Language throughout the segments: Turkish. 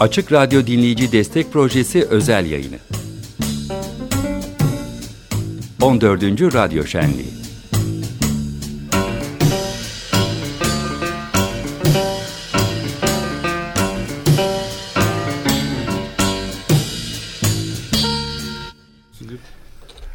Açık Radyo Dinleyici Destek Projesi özel yayını. 14. Radyo Şenliği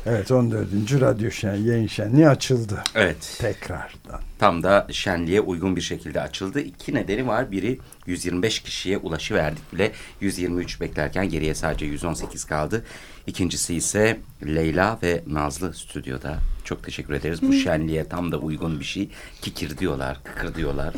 Evet 14. Radyo Şen, yayın şenliği açıldı. Evet. Tekrardan. Tam da şenliğe uygun bir şekilde açıldı. İki nedeni var. Biri 125 kişiye ulaşı verdik bile. 123 beklerken geriye sadece 118 kaldı. İkincisi ise Leyla ve Nazlı stüdyoda. Çok teşekkür ederiz. Bu şenliğe tam da uygun bir şey. Kikir diyorlar, kıkır diyorlar.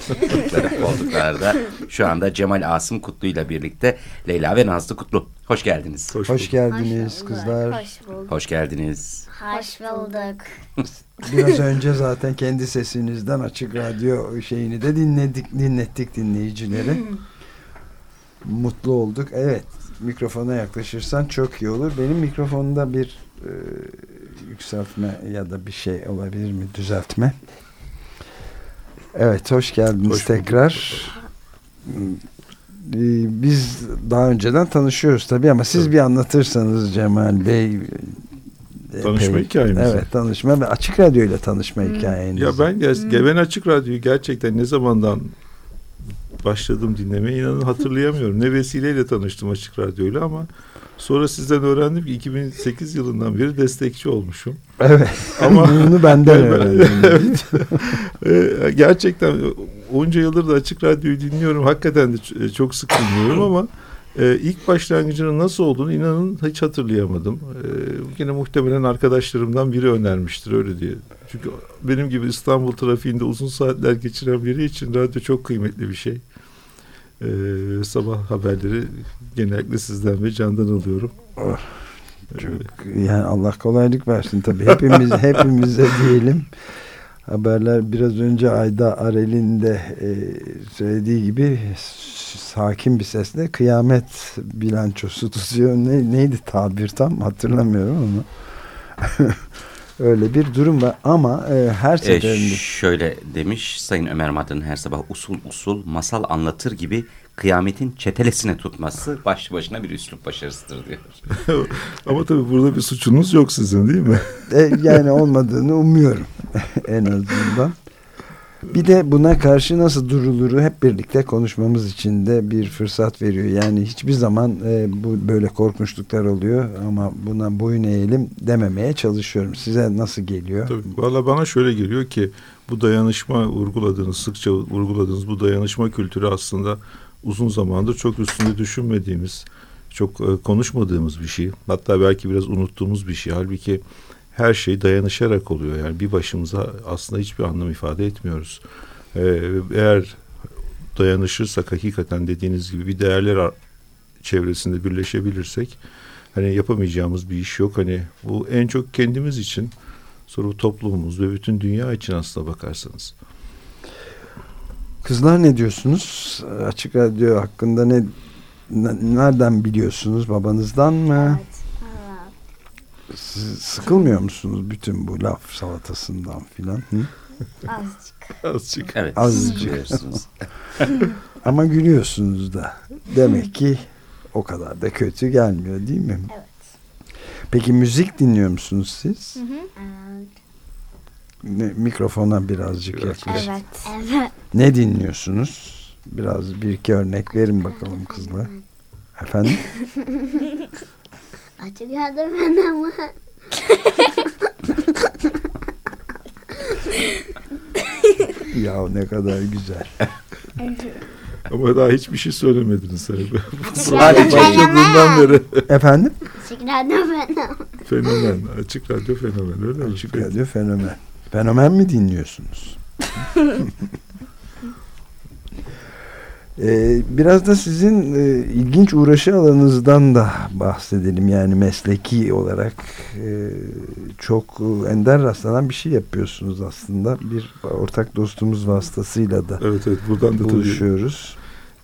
Koltuklarda. Şu anda Cemal Asım Kutlu ile birlikte Leyla ve Nazlı Kutlu. Hoş geldiniz. Hoş, Hoş geldiniz Hoş kızlar. Hoş bulduk. Hoş geldiniz. Hoş bulduk. Biraz önce zaten kendi sesinizden açık radyo şeyini de dinledik, dinlettik dinleyicileri. Mutlu olduk. Evet, mikrofona yaklaşırsan çok iyi olur. Benim mikrofonda bir e, yükseltme ya da bir şey olabilir mi? Düzeltme. Evet, hoş geldiniz Hoş tekrar. Ee, Biz daha önceden tanışıyoruz tabii ama siz Tabii. bir anlatırsanız Cemal Bey. Tanışma epey- hikayemizi. Evet, tanışma ve açık radyo ile tanışma hikayenizi. Ya ben Geven Açık Radyo'yu gerçekten ne zamandan başladım dinlemeye inanın hatırlayamıyorum. Ne vesileyle tanıştım Açık Radyo'yla ama sonra sizden öğrendim ki 2008 yılından beri destekçi olmuşum. Evet. Ama bunu benden öğrendim. evet. Ee, gerçekten onca yıldır da Açık Radyo'yu dinliyorum. Hakikaten de ç- çok sık dinliyorum ama e, ilk başlangıcının nasıl olduğunu inanın hiç hatırlayamadım. E, yine muhtemelen arkadaşlarımdan biri önermiştir öyle diye. Çünkü benim gibi İstanbul trafiğinde uzun saatler geçiren biri için radyo çok kıymetli bir şey. E, sabah haberleri genellikle sizden ve candan alıyorum. Oh, Çok, yani Allah kolaylık versin tabii. Hepimiz hepimize diyelim. Haberler biraz önce Ayda Arel'in de e, söylediği gibi sakin bir sesle kıyamet bilançosu tutuyor. Ne, neydi tabir tam hatırlamıyorum ama öyle bir durum var ama e, her E, seferinde şöyle demiş Sayın Ömer Madran her sabah usul usul masal anlatır gibi kıyametin çetelesine tutması başlı başına bir üslup başarısıdır diyor. Ama tabii burada bir suçunuz yok sizin değil mi? E, yani olmadığını umuyorum en azından. Bir de buna karşı nasıl duruluru hep birlikte konuşmamız için de bir fırsat veriyor. Yani hiçbir zaman e, bu böyle korkunçluklar oluyor ama buna boyun eğelim dememeye çalışıyorum. Size nasıl geliyor? Tabii, valla bana şöyle geliyor ki bu dayanışma vurguladığınız, sıkça vurguladığınız bu dayanışma kültürü aslında uzun zamandır çok üstünde düşünmediğimiz, çok e, konuşmadığımız bir şey. Hatta belki biraz unuttuğumuz bir şey. Halbuki her şey dayanışarak oluyor. Yani bir başımıza aslında hiçbir anlam ifade etmiyoruz. Ee, eğer dayanışırsak hakikaten dediğiniz gibi bir değerler çevresinde birleşebilirsek hani yapamayacağımız bir iş yok. Hani bu en çok kendimiz için sonra bu toplumumuz ve bütün dünya için aslına bakarsanız. Kızlar ne diyorsunuz? Açık Radyo hakkında ne- nereden biliyorsunuz? Babanızdan mı? Evet. Evet. Siz sıkılmıyor musunuz bütün bu laf salatasından filan? Hı? Azıcık. Azıcık. Evet. Azıcık. Ama gülüyorsunuz da. Demek ki o kadar da kötü gelmiyor değil mi? Evet. Peki müzik dinliyor musunuz siz? Evet. Ne- mikrofona birazcık Biraz yaklaş. Evet. Evet. Ne dinliyorsunuz? Biraz bir iki örnek verin bakalım kızlar. Efendim? Açık yardım ben ama. ya ne kadar güzel. Ama daha hiçbir şey söylemediniz. Yardım ben başladığından beri Efendim? Açık ben ama. fenomen. Açık radyo fenomen öyle mi? Açık. Radyo Fenomen. Fenomen mi dinliyorsunuz? Ee, biraz da sizin e, ilginç uğraşı alanınızdan da bahsedelim. Yani mesleki olarak e, çok e, ender rastlanan bir şey yapıyorsunuz aslında. Bir ortak dostumuz vasıtasıyla da Evet evet buradan da tabii buluşuyoruz.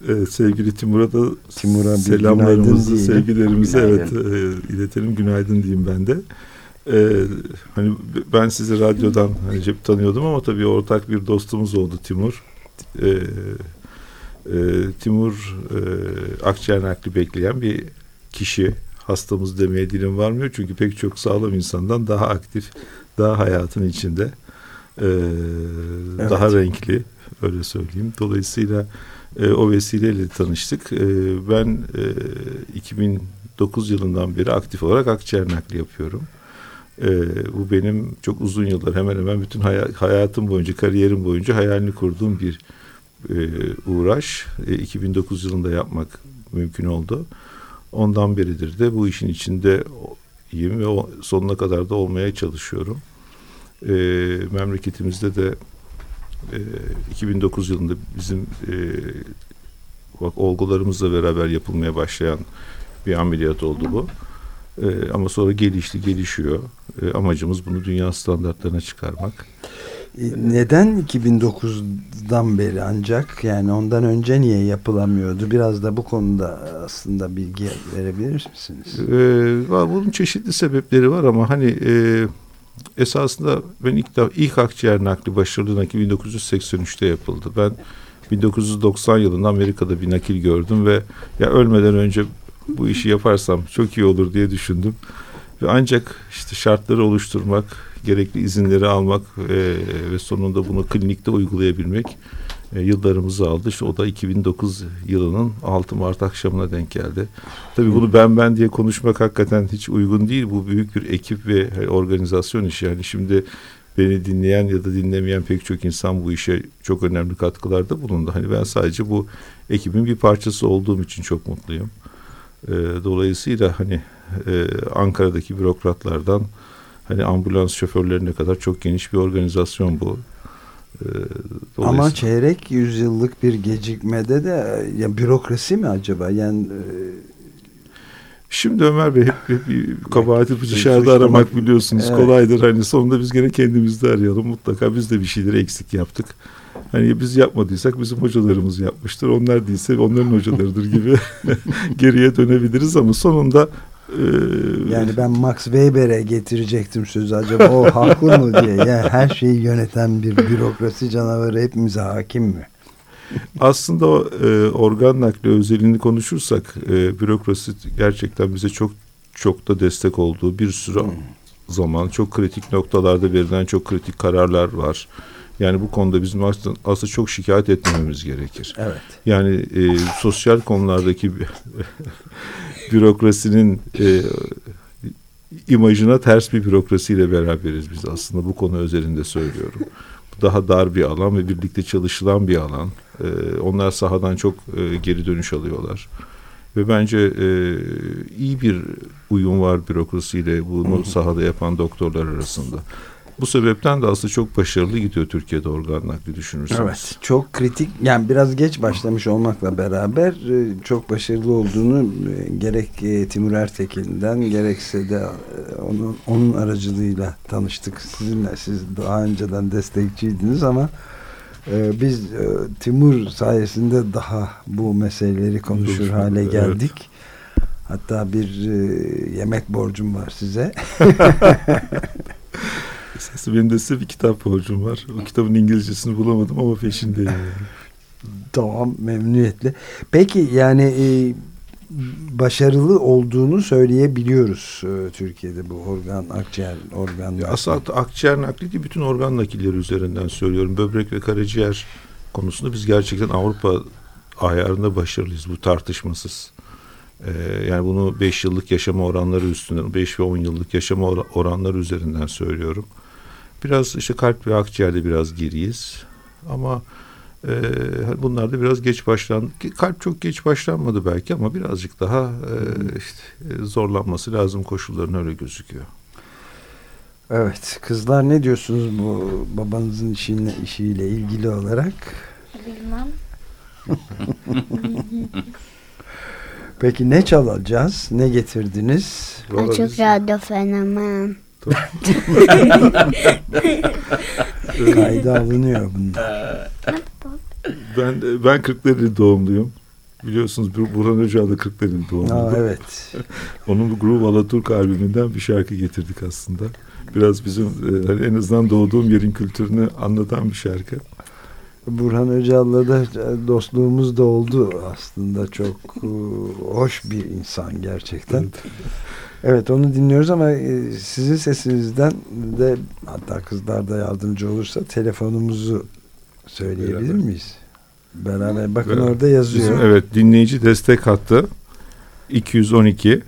e, sevgili Timur'a da Timur'a selamlarımızı, sevgilerimizi evet iletelim. Günaydın diyeyim ben de. E, hani ben sizi radyodan hani cep tanıyordum ama tabii ortak bir dostumuz oldu Timur. E, e, Timur e, akciğer nakli bekleyen bir kişi. Hastamız demeye dilim varmıyor çünkü pek çok sağlam insandan daha aktif, daha hayatın içinde, e, daha renkli öyle söyleyeyim. Dolayısıyla e, o vesileyle tanıştık. E, ben e, 2009 yılından beri aktif olarak akciğer nakli yapıyorum. E, bu benim çok uzun yıllar hemen hemen bütün hay- hayatım boyunca, kariyerim boyunca hayalini kurduğum bir e, uğraş. E, 2009 yılında yapmak mümkün oldu. Ondan beridir de bu işin içinde ve sonuna kadar da olmaya çalışıyorum. E, memleketimizde de e, 2009 yılında bizim e, olgularımızla beraber yapılmaya başlayan bir ameliyat oldu bu. E, ama sonra gelişti, gelişiyor. E, amacımız bunu dünya standartlarına çıkarmak. E, Neden 2009'dan beri ancak yani ondan önce niye yapılamıyordu? Biraz da bu konuda aslında bilgi verebilir misiniz? Ee, bunun çeşitli sebepleri var ama hani e, esasında ben ilk ilk akciğer nakli başarılı nakil 1983'te yapıldı. Ben 1990 yılında Amerika'da bir nakil gördüm ve ya ölmeden önce bu işi yaparsam çok iyi olur diye düşündüm. Ve ancak işte şartları oluşturmak, gerekli izinleri almak e, ve sonunda bunu klinikte uygulayabilmek e, yıllarımızı aldı. İşte o da 2009 yılının 6 Mart akşamına denk geldi. Tabii bunu ben ben diye konuşmak hakikaten hiç uygun değil. Bu büyük bir ekip ve organizasyon işi. Yani şimdi beni dinleyen ya da dinlemeyen pek çok insan bu işe çok önemli katkılarda bulundu. Hani ben sadece bu ekibin bir parçası olduğum için çok mutluyum. E, dolayısıyla hani e, Ankara'daki bürokratlardan hani ambulans şoförlerine kadar çok geniş bir organizasyon bu. E, Ama çeyrek yüzyıllık bir gecikmede de ya bürokrasi mi acaba? Yani e, Şimdi Ömer Bey hep, hep bir kabahati dışarıda aramak biliyorsunuz Evet. kolaydır. Hani sonunda biz gene kendimizde arayalım. Mutlaka biz de bir şeyleri eksik yaptık. Hani biz yapmadıysak bizim hocalarımız yapmıştır. Onlar değilse onların hocalarıdır gibi geriye dönebiliriz ama sonunda e, yani ben Max Weber'e getirecektim sözü acaba o haklı mı diye. Yani her şeyi yöneten bir bürokrasi canavarı hepimize hakim mi? Aslında o, e, organ nakli özelliğini konuşursak e, bürokrasi gerçekten bize çok çok da destek olduğu bir sürü zaman çok kritik noktalarda verilen çok kritik kararlar var. Yani bu konuda bizim aslında, aslında çok şikayet etmememiz gerekir. Evet. Yani e, sosyal konulardaki bürokrasinin e, imajına ters bir bürokrasiyle beraberiz biz aslında bu konu özelinde söylüyorum. Daha dar bir alan ve birlikte çalışılan bir alan. E, onlar sahadan çok e, geri dönüş alıyorlar. Ve bence e, iyi bir uyum var bürokrasiyle bunu sahada yapan doktorlar arasında. Bu sebepten de aslında çok başarılı gidiyor Türkiye'de organ nakli düşünürseniz. Evet. Çok kritik yani biraz geç başlamış olmakla beraber e, çok başarılı olduğunu e, gerek e, Timur Ertekin'den gerekse de onun, onun aracılığıyla tanıştık sizinle. Siz daha önceden destekçiydiniz ama biz Timur sayesinde daha bu meseleleri konuşur hale evet. geldik. Hatta bir e, yemek borcum var size. Esası benim de size bir kitap borcum var. O kitabın İngilizcesini bulamadım ama peşindeyim. Yani. Tamam memnuniyetle. Peki yani e, başarılı olduğunu söyleyebiliyoruz e, Türkiye'de bu organ akciğer organ. Ya Aslında akciğer nakli değil bütün organ nakilleri üzerinden söylüyorum. Böbrek ve karaciğer konusunda biz gerçekten Avrupa ayarında başarılıyız. Bu tartışmasız. Ee, yani bunu 5 yıllık yaşama oranları üstünden, 5 ve 10 yıllık yaşama or- oranları üzerinden söylüyorum. Biraz işte kalp ve akciğerde biraz geriyiz. Ama e, hani bunlar da biraz geç başlandı. Kalp çok geç başlanmadı belki ama birazcık daha e, işte, e, zorlanması lazım koşulların öyle gözüküyor. Evet kızlar ne diyorsunuz bu babanızın işine, işiyle ilgili olarak? Bilmem. Peki ne çalacağız? Ne getirdiniz? Açık radyo fenomen. Kayda alınıyor bunlar. Ben ben Kırklareli doğumluyum. Biliyorsunuz Bur- Burhan Öcal da Kırklareli doğumlu. Aa, evet. Onun Groove Alaturk albümünden bir şarkı getirdik aslında. Biraz bizim e, hani en azından doğduğum yerin kültürünü anlatan bir şarkı. Burhan Öcal'la da dostluğumuz da oldu aslında çok e, hoş bir insan gerçekten. Evet onu dinliyoruz ama e, sizin sesinizden de hatta kızlar da yardımcı olursa telefonumuzu söyleyebilir Beraber. miyiz? Beraber bakın Beraber. orada yazıyor. Bizim evet dinleyici destek hattı 212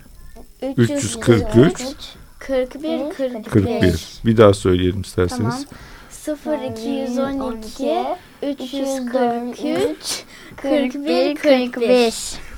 343 41 41 41. Bir daha söyleyelim isterseniz. Tamam. 0 212 343 41 45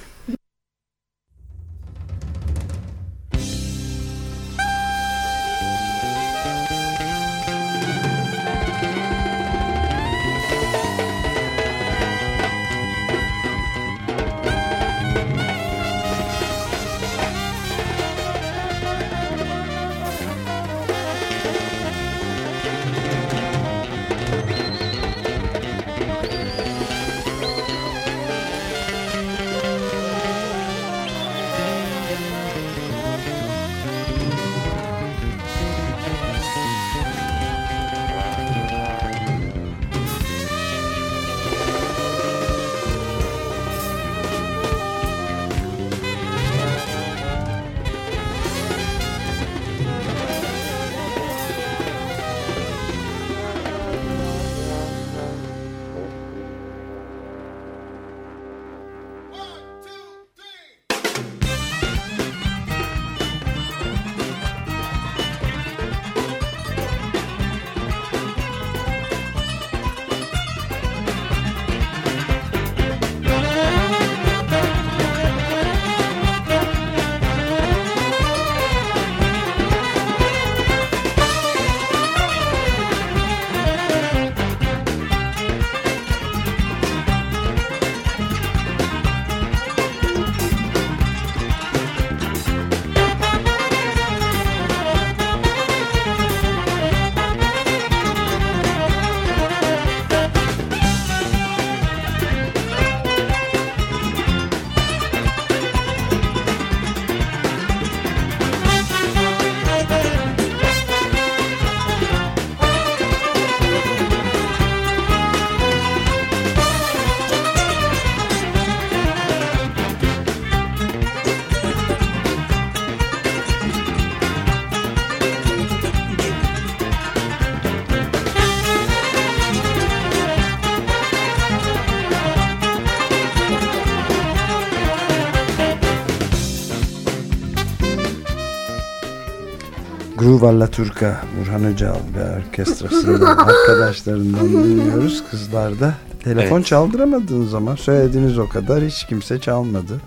Groove alla Turca Burhan Öcal ve orkestrasından arkadaşlarından dinliyoruz. Kızlar da telefon Evet. çaldıramadığınız zaman söylediğiniz o kadar hiç kimse çalmadı.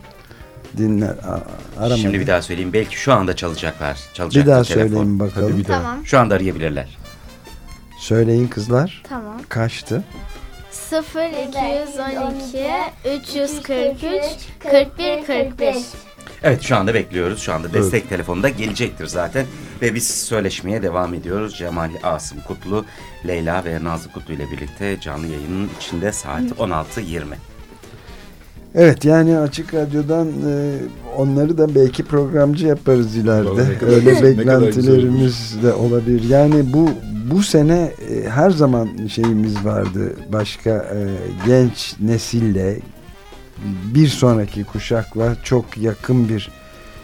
Dinler a- aramadı. Şimdi bir daha söyleyeyim. Belki şu anda çalacaklar. Çalacak Bir daha telefon. söyleyin bakalım. Hadi bir daha. Tamam Şu anda arayabilirler. Söyleyin kızlar. tamam Kaçtı? 0 212 343 41 45 Evet şu anda bekliyoruz. Şu anda destek telefonu da gelecektir zaten. Ve biz söyleşmeye devam ediyoruz. Cemal Asım Kutlu, Leyla ve Nazlı Kutlu ile birlikte canlı yayının içinde saat 16.20. Evet yani Açık Radyo'dan e, onları da belki programcı yaparız ileride. Kadar- Öyle beklentilerimiz de olabilir. Yani bu bu sene e, her zaman şeyimiz vardı. Başka e, genç nesille bir sonraki kuşakla çok yakın bir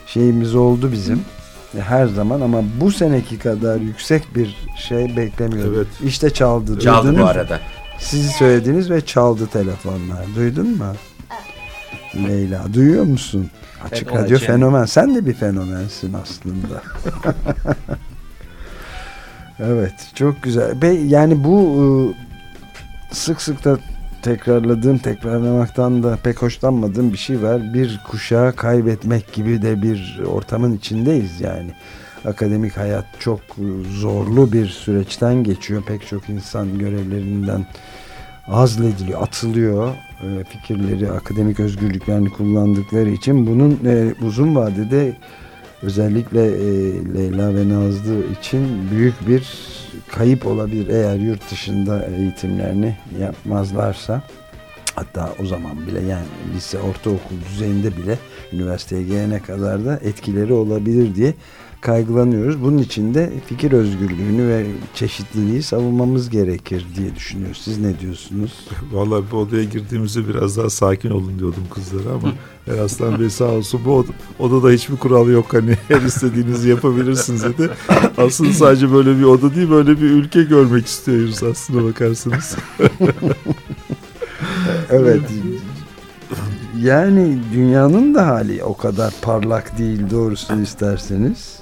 şeyimiz oldu bizim. E, Her zaman ama bu seneki kadar yüksek bir şey beklemiyordum. Evet. İşte çaldı. Çaldı Duydunuz bu mu? arada. Sizi söylediniz ve çaldı telefonlar. Duydun mu? Leyla duyuyor musun? Açık Evet, radyo fenomen. Sen de bir fenomensin aslında. evet çok güzel. Be, yani bu e, sık sık da tekrarladığım, tekrarlamaktan da pek hoşlanmadığım bir şey var. Bir kuşağı kaybetmek gibi de bir ortamın içindeyiz yani. Akademik hayat çok zorlu bir süreçten geçiyor. Pek çok insan görevlerinden azlediliyor, atılıyor. E, fikirleri, akademik özgürlüklerini kullandıkları için bunun e, uzun vadede özellikle e, Leyla ve Nazlı için büyük bir kayıp olabilir eğer yurt dışında eğitimlerini yapmazlarsa. Hatta o zaman bile yani lise, ortaokul düzeyinde bile üniversiteye gelene kadar da etkileri olabilir diye kaygılanıyoruz. Bunun için de fikir özgürlüğünü ve çeşitliliği savunmamız gerekir diye düşünüyoruz. Siz ne diyorsunuz? Vallahi bu odaya girdiğimizde biraz daha sakin olun diyordum kızlara ama Eraslan Bey sağ olsun bu od- odada hiçbir kural yok hani her istediğinizi yapabilirsiniz dedi. Aslında sadece böyle bir oda değil böyle bir ülke görmek istiyoruz aslında bakarsanız. Evet. Yani dünyanın da hali o kadar parlak değil doğrusunu isterseniz.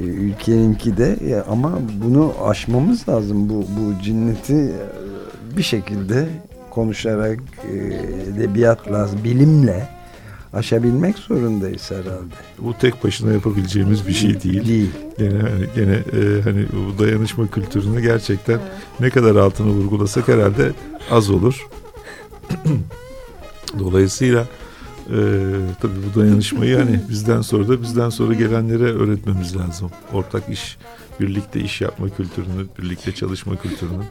Ee, Ülkeninki de ama bunu aşmamız lazım. Bu, bu cinneti e, bir şekilde konuşarak e, edebiyatla, bilimle aşabilmek zorundayız herhalde. Bu tek başına yapabileceğimiz bir şey değil. Değil. Gene hani gene e, hani bu dayanışma kültürünü gerçekten ne kadar altını vurgulasak herhalde az olur. Dolayısıyla e, tabii bu dayanışmayı hani bizden sonra da bizden sonra gelenlere öğretmemiz lazım. Ortak iş, birlikte iş yapma kültürünü, birlikte çalışma kültürünü.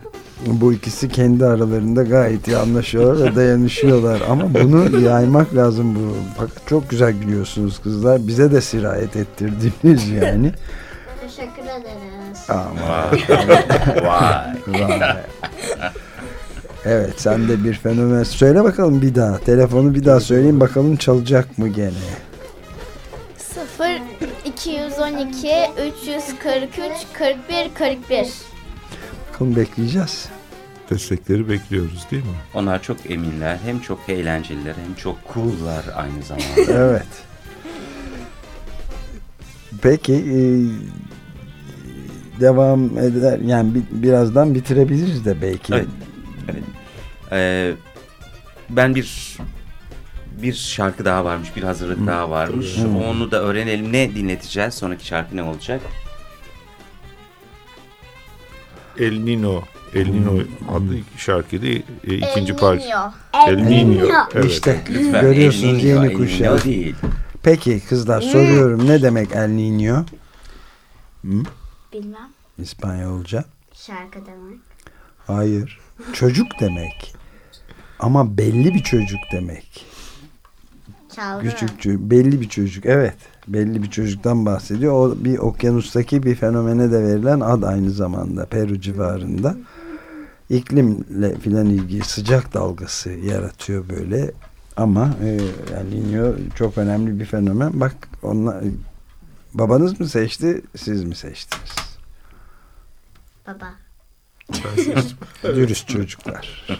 Bu ikisi kendi aralarında gayet iyi anlaşıyorlar ve dayanışıyorlar. Ama bunu yaymak lazım. Bu. Fakat çok güzel gülüyorsunuz kızlar. Bize de sirayet ettirdiniz yani. Teşekkür ederiz. Ama Vay. vay. Evet sen de bir fenomen. Söyle bakalım bir daha. Telefonu bir daha söyleyeyim bakalım çalacak mı gene. 0 212 343 41 41. Bakalım bekleyeceğiz. Destekleri bekliyoruz değil mi? Onlar çok eminler. Hem çok eğlenceliler hem çok cool'lar aynı zamanda. Evet. Peki e, devam eder yani bi- birazdan bitirebiliriz de belki. Evet. Evet. Ee, ben bir bir şarkı daha varmış, bir hazırlık daha varmış. Hı. Onu da öğrenelim. Ne dinleteceğiz? Sonraki şarkı ne olacak? El Nino, El Nino adlı şarkıydı. E, ikinci El parça. Niño. El Nino. Evet. İşte Lütfen. görüyorsunuz El yeni El kuşağı. Niño değil. Peki kızlar soruyorum ne demek El Niño? Bilmem. İspanyolca. Şarkı demek. Hayır. Çocuk demek. Ama belli bir çocuk demek. Çalgı. Küçük belli bir çocuk. Evet. Belli bir çocuktan bahsediyor. O bir okyanustaki bir fenomene de verilen ad aynı zamanda Peru civarında. İklimle filan ilgili sıcak dalgası yaratıyor böyle. Ama e, El Niño çok önemli bir fenomen. Bak onlar babanız mı seçti, siz mi seçtiniz? Baba. Ben seçtim. Dürüst çocuklar.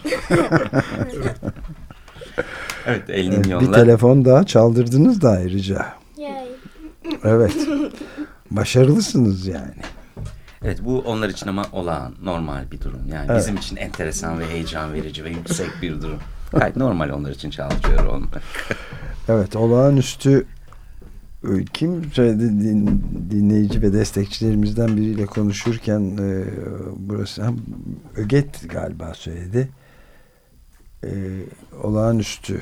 Evet, El Evet, bir Niño'lar. telefon daha çaldırdınız da ayrıca. Evet. Başarılısınız yani. Evet, bu onlar için ama olağan, normal bir durum. Yani Evet. bizim için enteresan ve heyecan verici ve yüksek bir durum. Gayet normal onlar için çalışıyor olmak. Evet olağanüstü e, kim söyledi din- dinleyici ve destekçilerimizden biriyle konuşurken e, hem Öget galiba söyledi. E, olağanüstü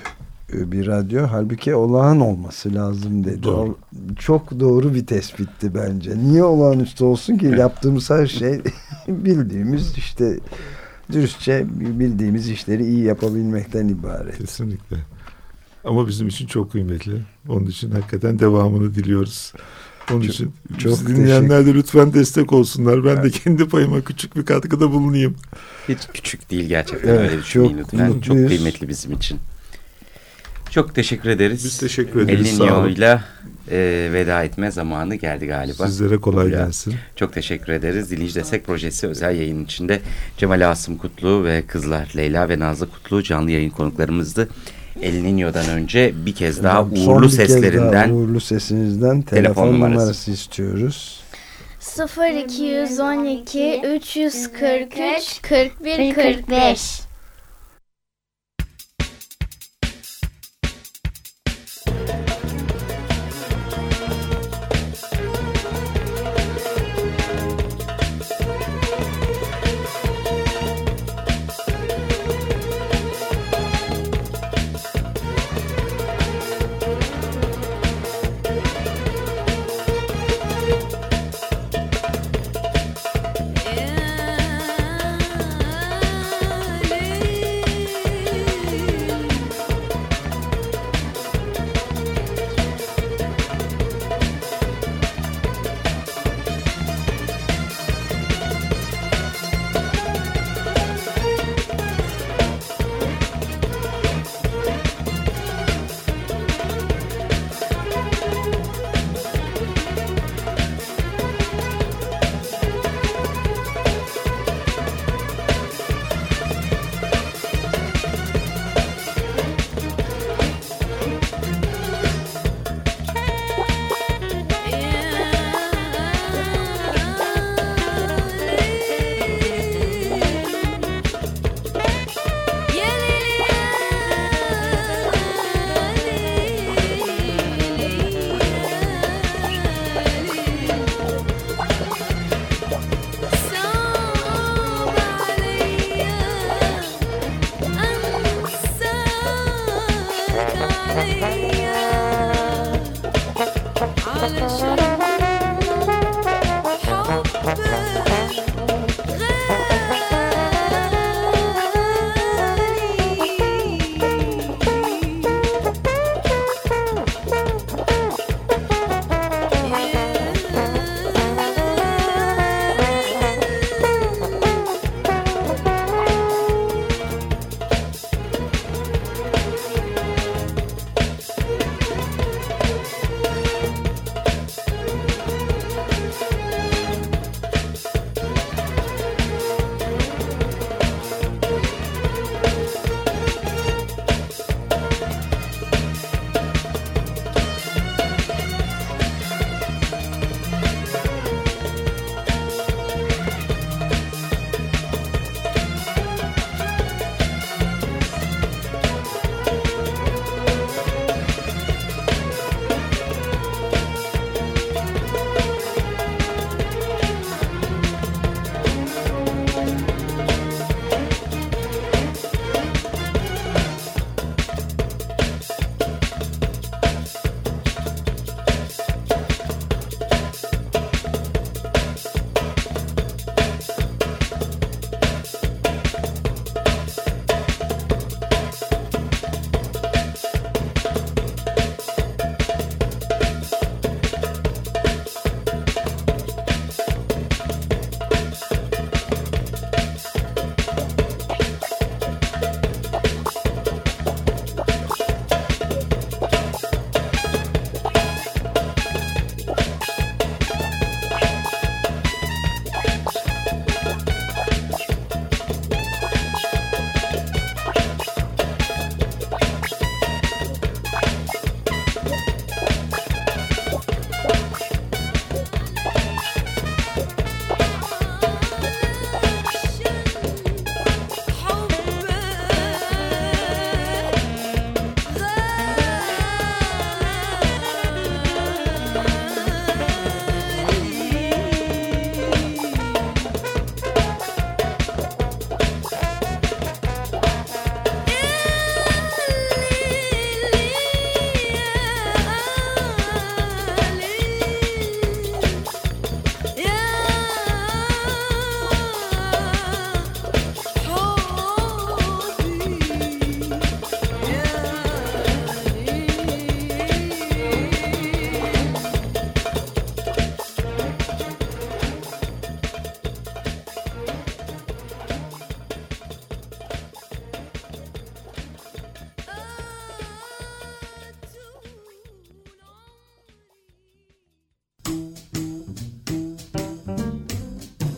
bir radyo halbuki olağan olması lazım dedi. Doğru. O- çok doğru bir tespitti bence. Niye olağanüstü olsun ki yaptığımız her şey bildiğimiz işte dürüstçe bildiğimiz işleri iyi yapabilmekten ibaret. Kesinlikle. Ama bizim için çok kıymetli. Onun için hakikaten devamını diliyoruz. Onun Çok- çok dinleyenler de lütfen destek olsunlar. Ben de kendi payıma küçük bir katkıda bulunayım. Hiç küçük değil gerçekten Evet, öyle düşünmeyin çok lütfen. Çok kıymetli bizim için. Çok teşekkür ederiz. Biz teşekkür ederiz. Niño'yla e, veda etme zamanı geldi galiba. Sizlere kolay Ya. gelsin. Çok teşekkür ederiz. Dinleyici Destek Projesi özel yayın içinde Cemal Asım Kutlu ve kızlar Leyla ve Nazlı Kutlu canlı yayın konuklarımızdı. El Niño'dan önce bir kez daha Son uğurlu bir kez daha seslerinden uğurlu sesinizden telefon, Telefon numarası. numarası. istiyoruz. 0 212 343 41 45.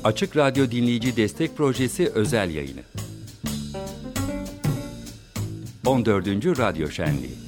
Açık Radyo Dinleyici Destek Projesi özel yayını. 14. Radyo Şenliği